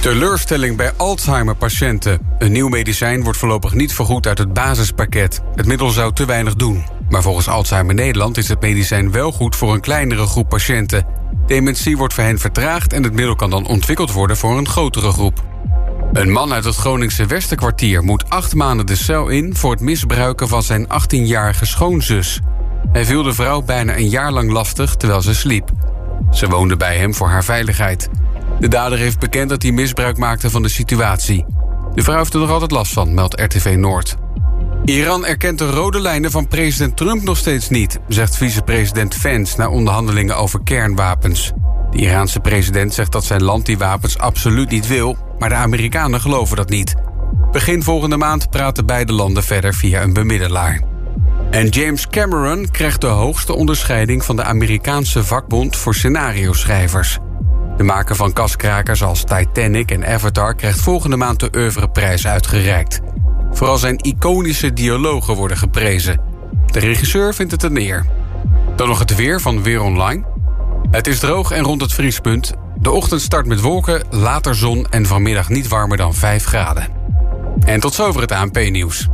Teleurstelling bij Alzheimer-patiënten. Een nieuw medicijn wordt voorlopig niet vergoed uit het basispakket. Het middel zou te weinig doen. Maar volgens Alzheimer Nederland is het medicijn wel goed voor een kleinere groep patiënten. Dementie wordt voor hen vertraagd en het middel kan dan ontwikkeld worden voor een grotere groep. Een man uit het Groningse Westerkwartier moet acht maanden de cel in voor het misbruiken van zijn 18-jarige schoonzus. Hij viel de vrouw bijna een jaar lang lastig terwijl ze sliep. Ze woonde bij hem voor haar veiligheid. De dader heeft bekend dat hij misbruik maakte van de situatie. De vrouw heeft er nog altijd last van, meldt RTV Noord. Iran erkent de rode lijnen van president Trump nog steeds niet, zegt vicepresident Vance na onderhandelingen over kernwapens. De Iraanse president zegt dat zijn land die wapens absoluut niet wil, maar de Amerikanen geloven dat niet. Begin volgende maand praten beide landen verder via een bemiddelaar. En James Cameron krijgt de hoogste onderscheiding van de Amerikaanse vakbond voor scenario-schrijvers. De maker van kaskrakers als Titanic en Avatar krijgt volgende maand de oeuvreprijs uitgereikt. Vooral zijn iconische dialogen worden geprezen. De regisseur vindt het een eer. Dan nog het weer van Weer Online. Het is droog en rond het vriespunt. De ochtend start met wolken, later zon en vanmiddag niet warmer dan 5 graden. En tot zover het ANP-nieuws.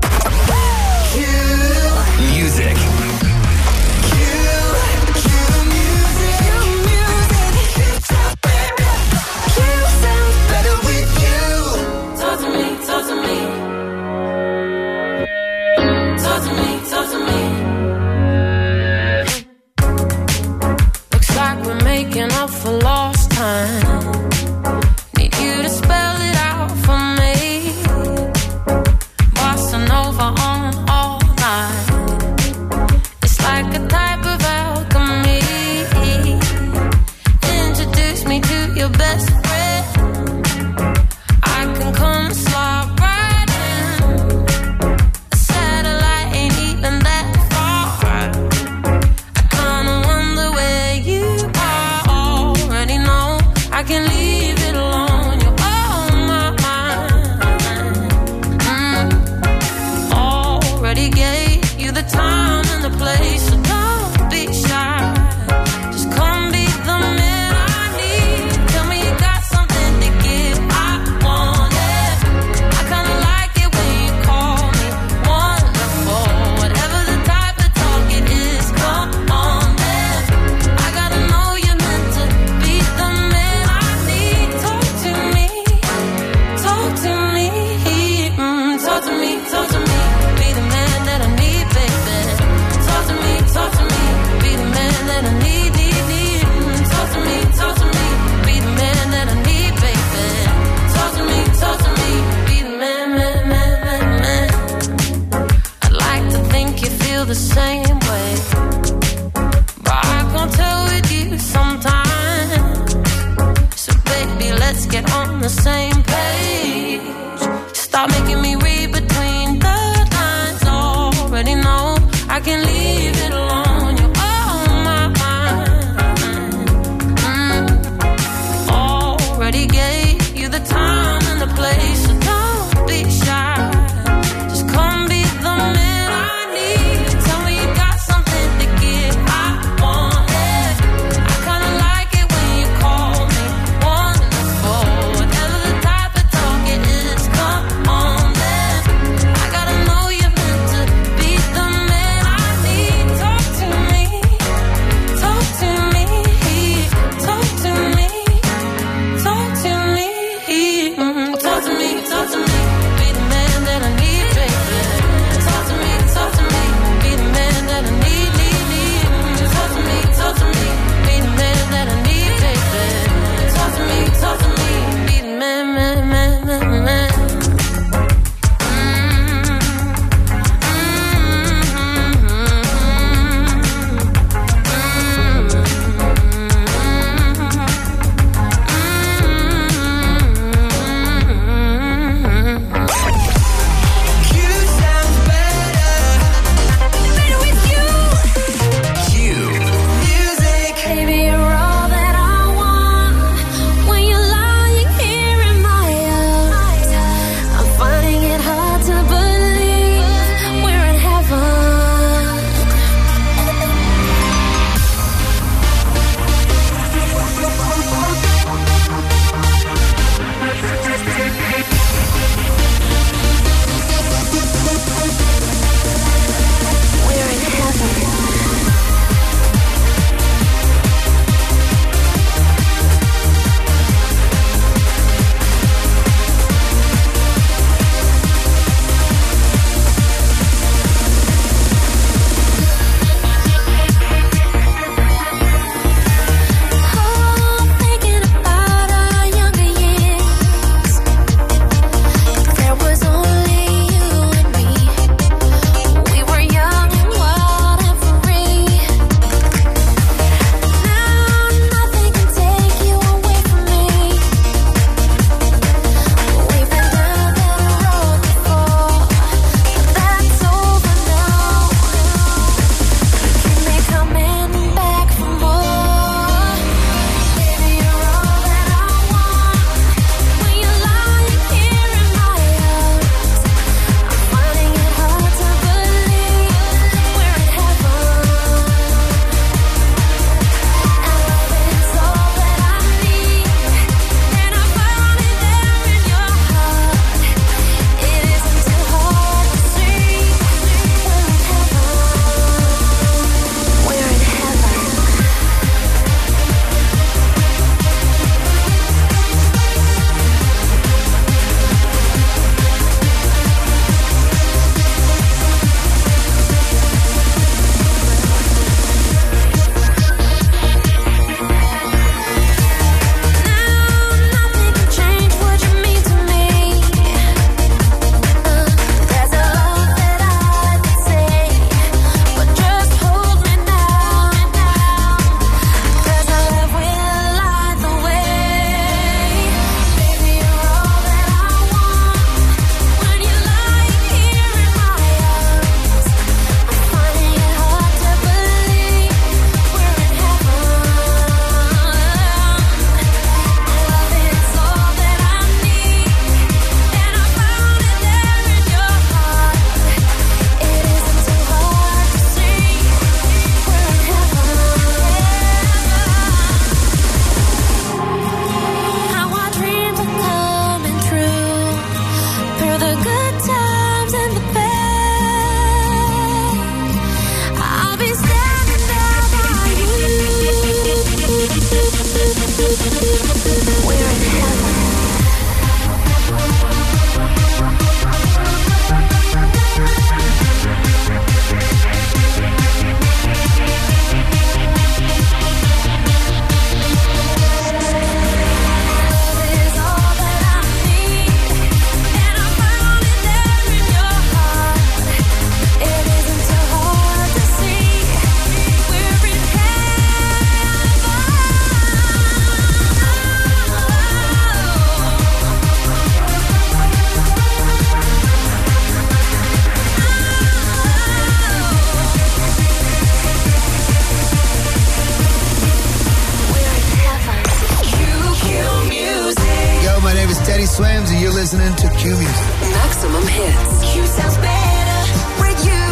Teddy Swims, and you're listening to Qmusic. Maximum hits. Q sounds better with you.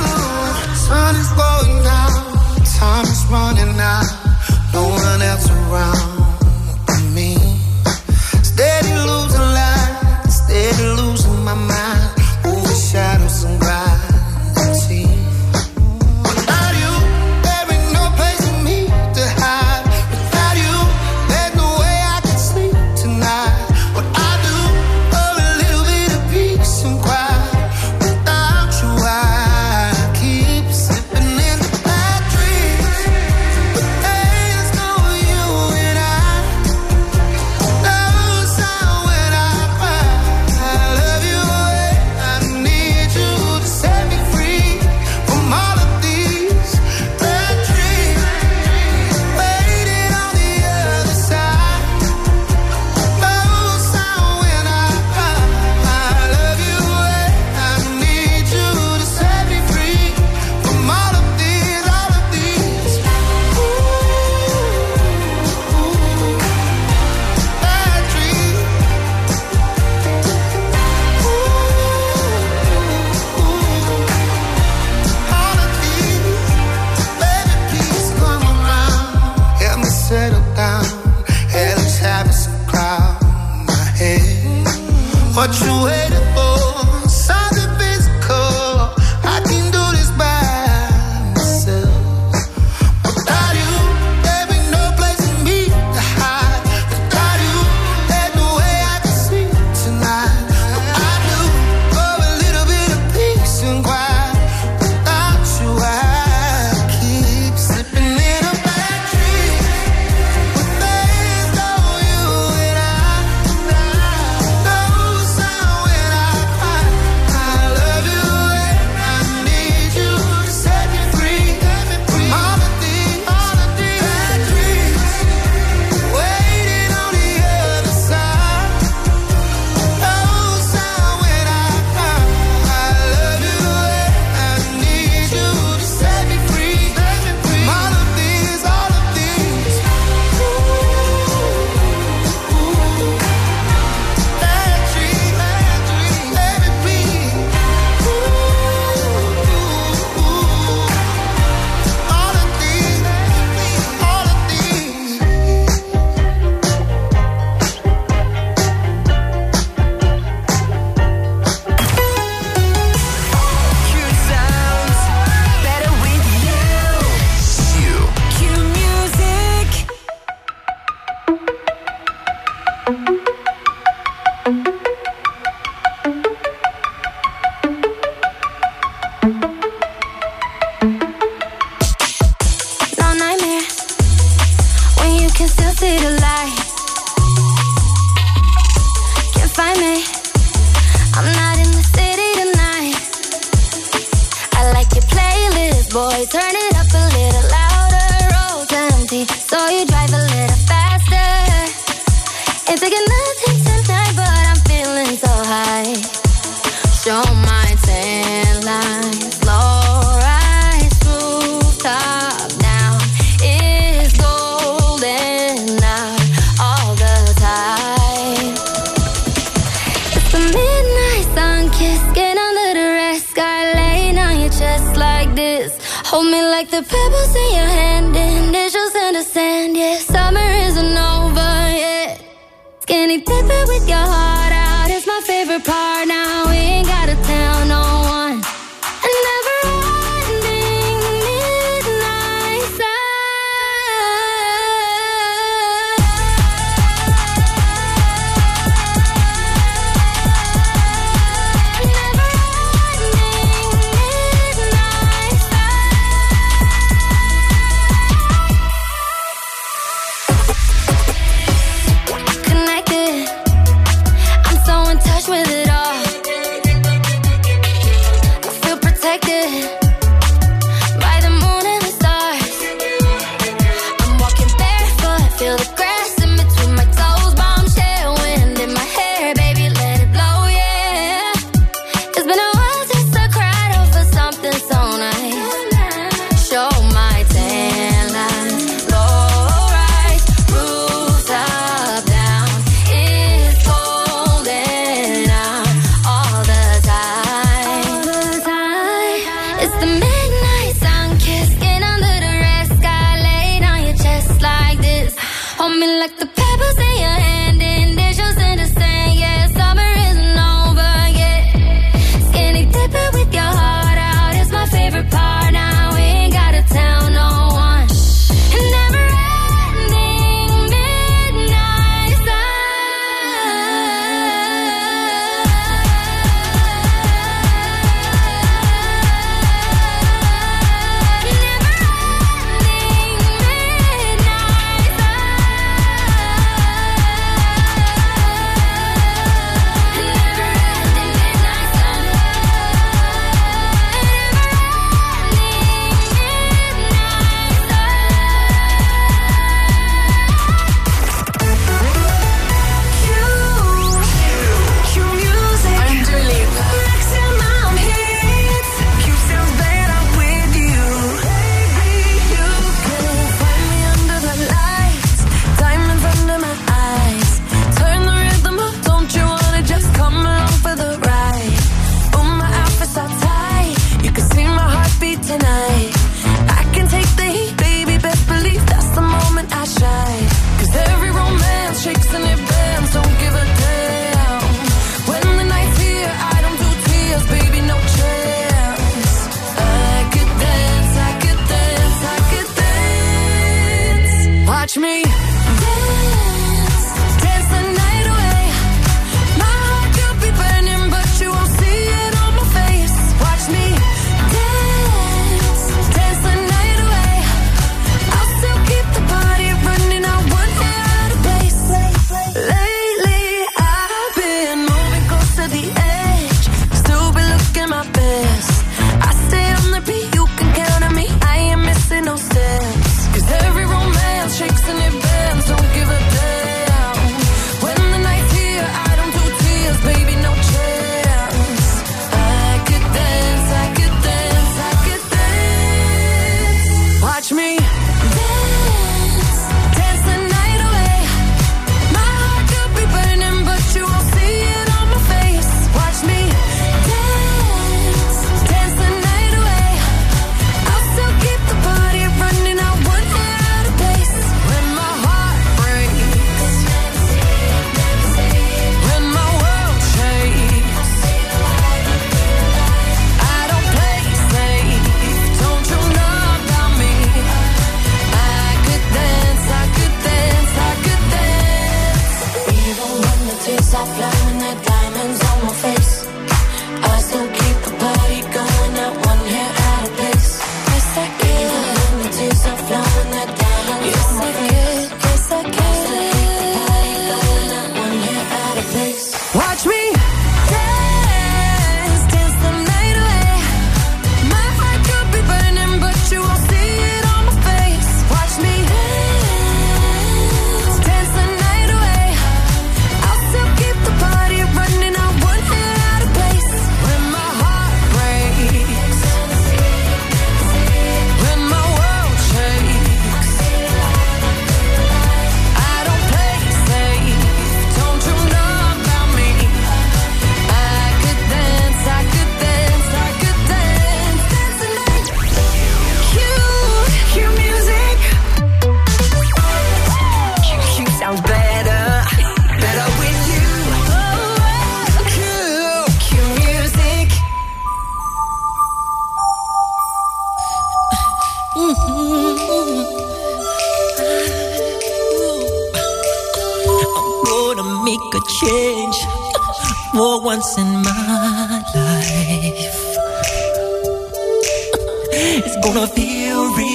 Sun is going down, time is running out, no one else around. Hold me like the pebbles in your hand, initials in the sand. Yeah, summer isn't over yet. Skinny dipping with your heart out is my favorite part. Now we ain't got.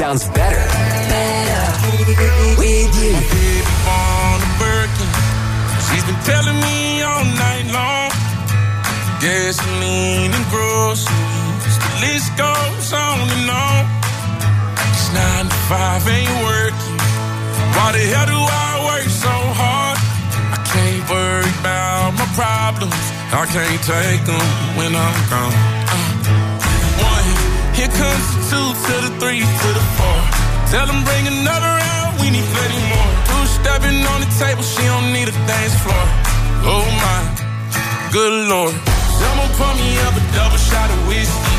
sounds better. With you. She's been telling me all night long. Gasoline and groceries. The list goes on and on. It's nine to five ain't working. Why the hell do I work so hard? I can't worry about my problems. I can't take them when I'm gone. Here comes the two to the three to the four. Tell them bring another round, we need plenty more. Two stepping on the table, she don't need a dance floor. Oh my, good lord. Someone pour me up a double shot of whiskey.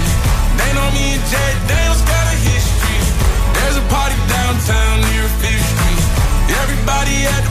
They know me and Jack Daniel's got a history. There's a party downtown near Fifth Street. Everybody at the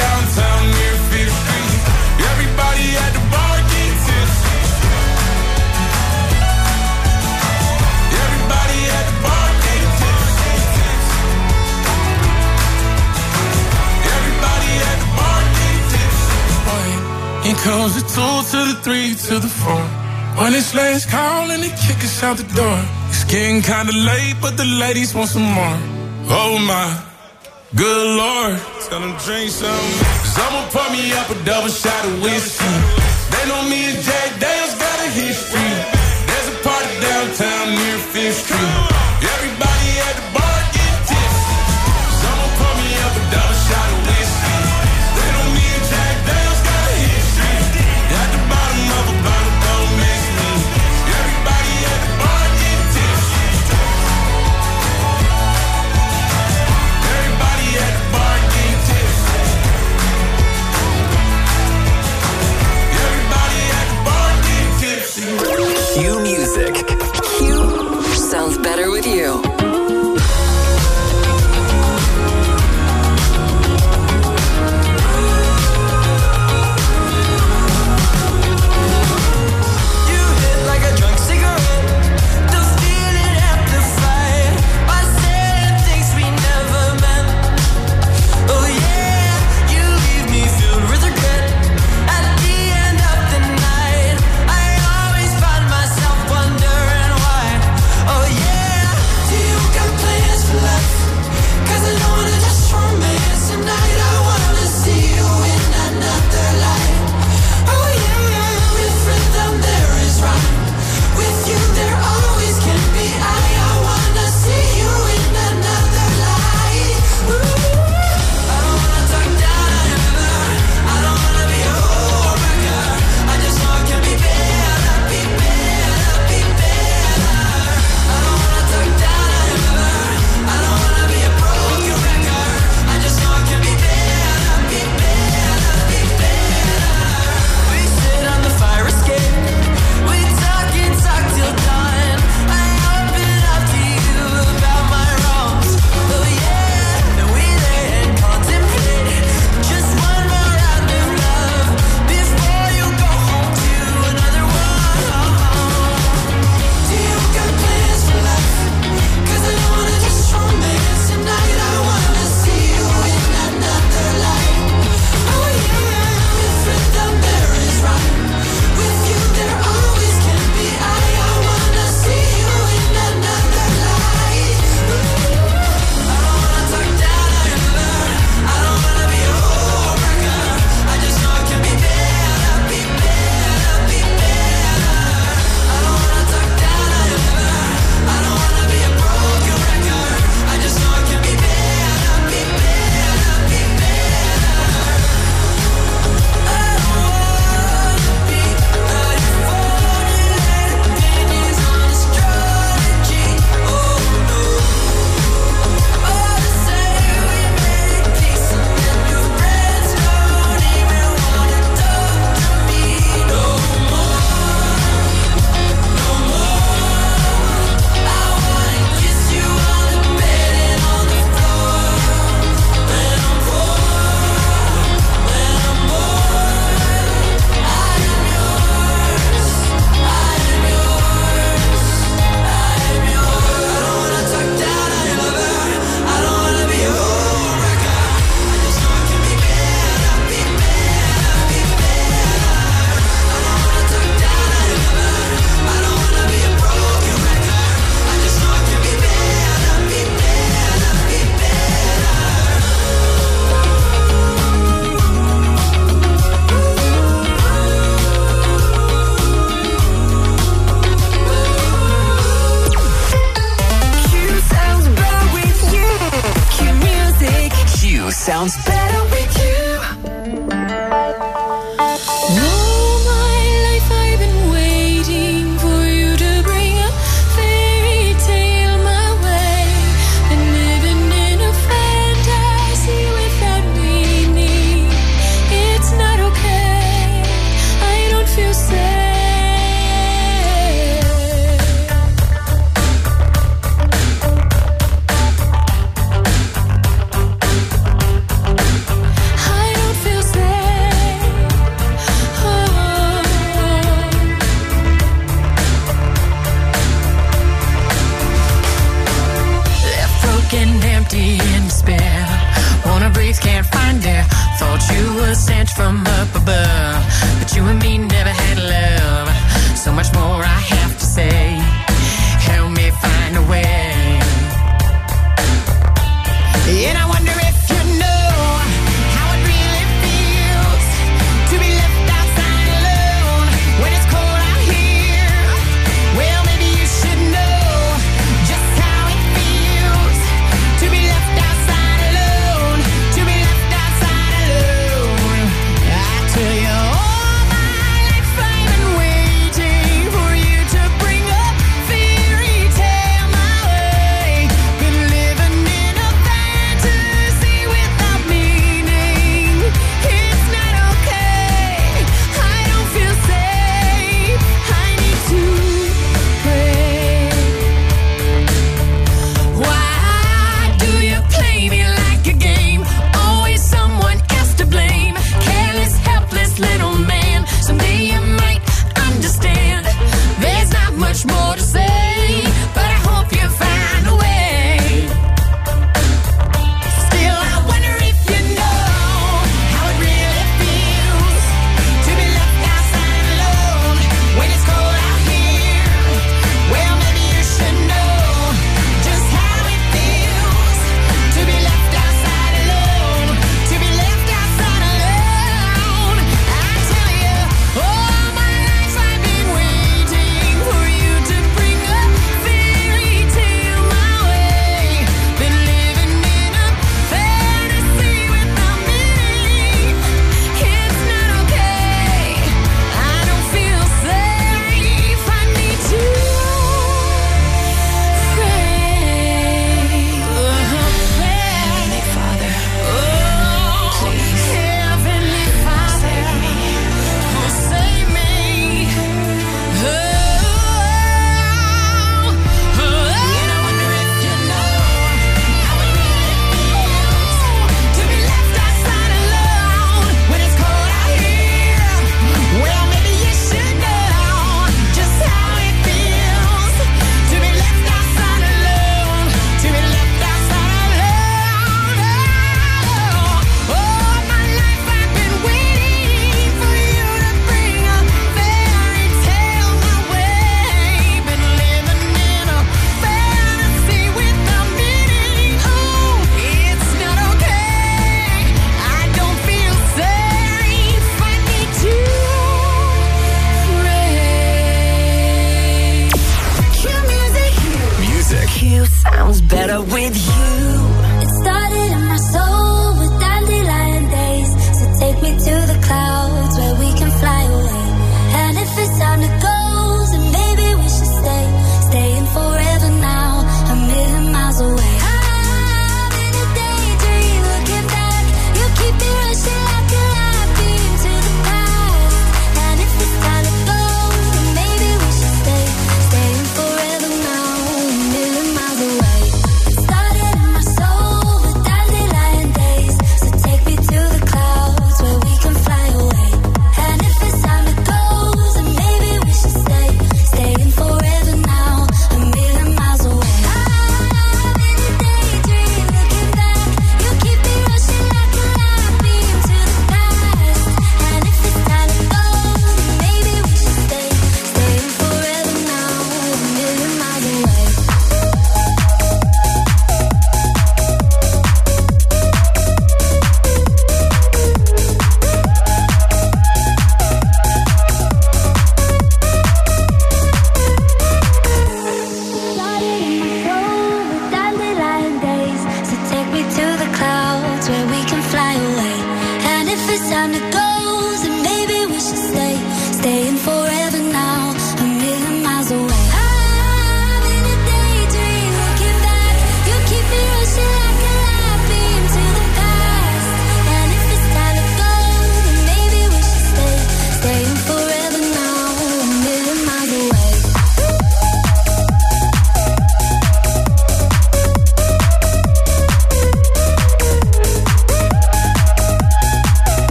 downtown near Fifth Street. Everybody at the bar gets tipsy. Everybody at the bar gets tipsy. Everybody at the bar gets tipsy. In comes the two to the three to the four. When it's last call and they kick us out the door. It's getting kinda late, but the ladies want some more. Oh my. Good Lord, tell them drink something. Cause I'ma pour me up a double shot of whiskey. They know me and Jack Daniel's got a history. There's a party downtown near Fifth Street. Everybody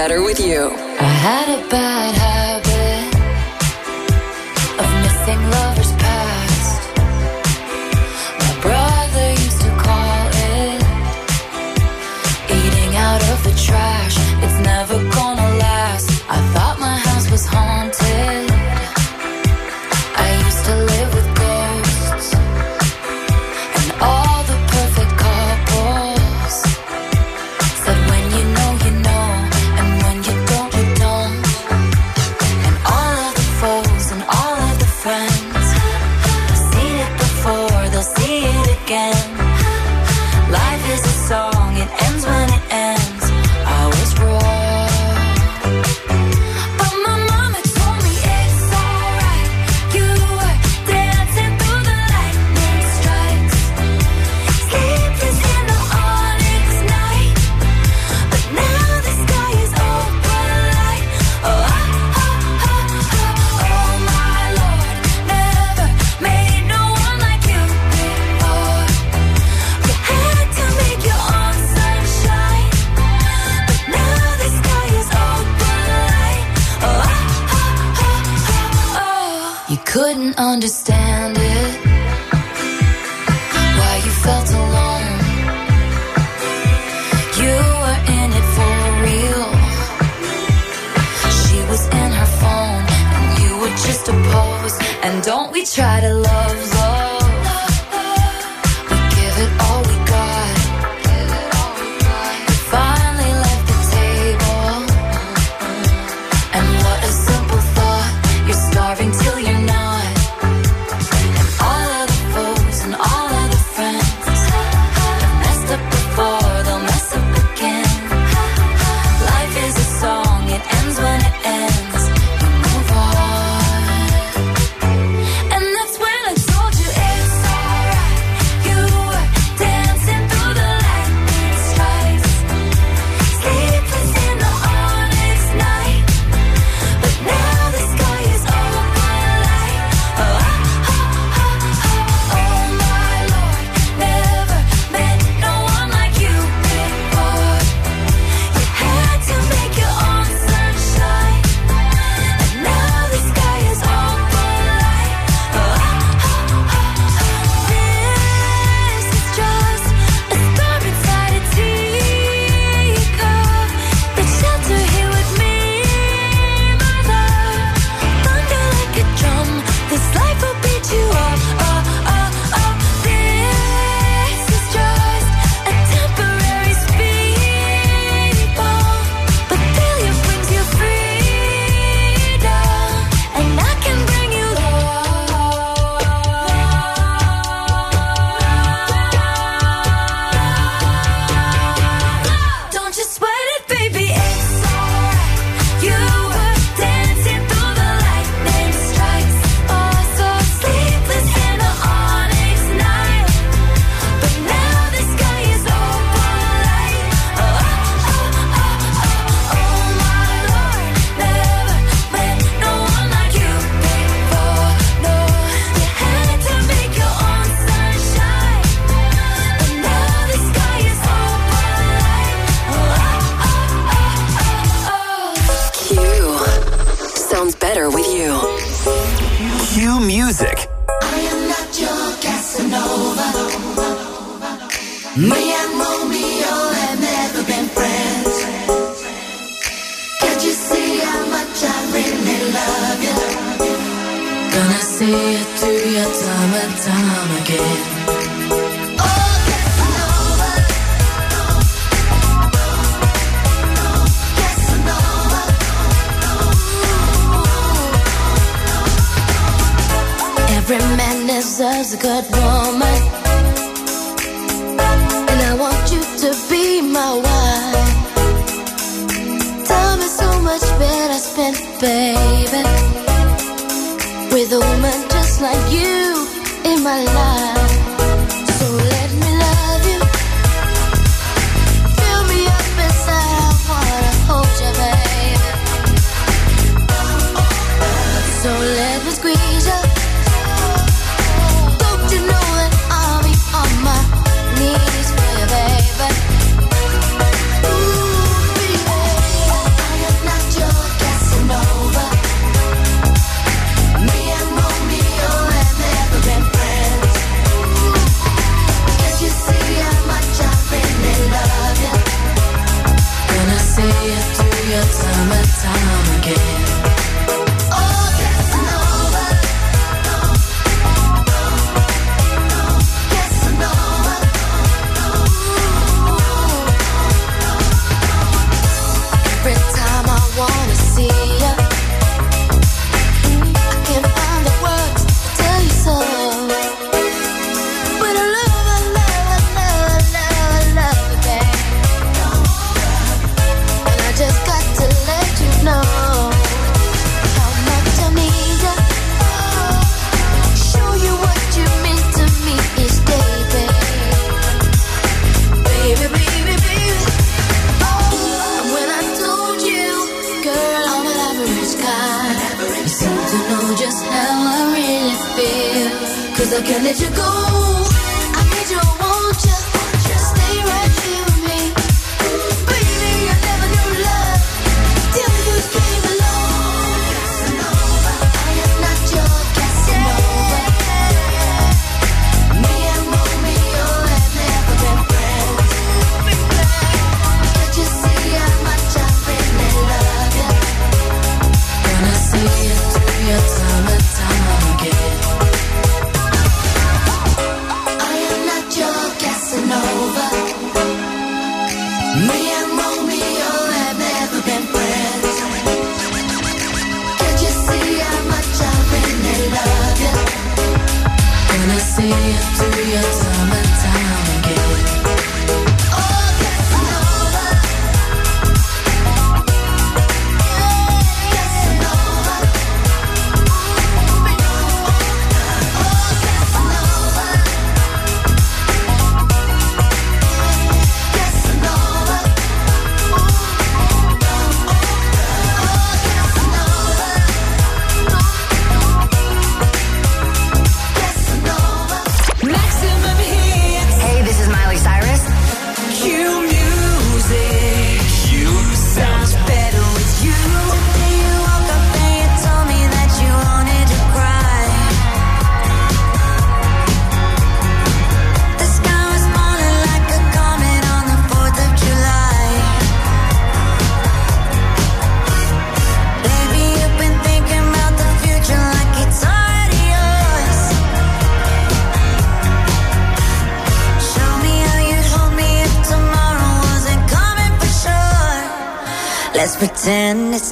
better with you. I had a bad. habit. And don't we try to love, love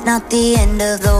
not the end of the.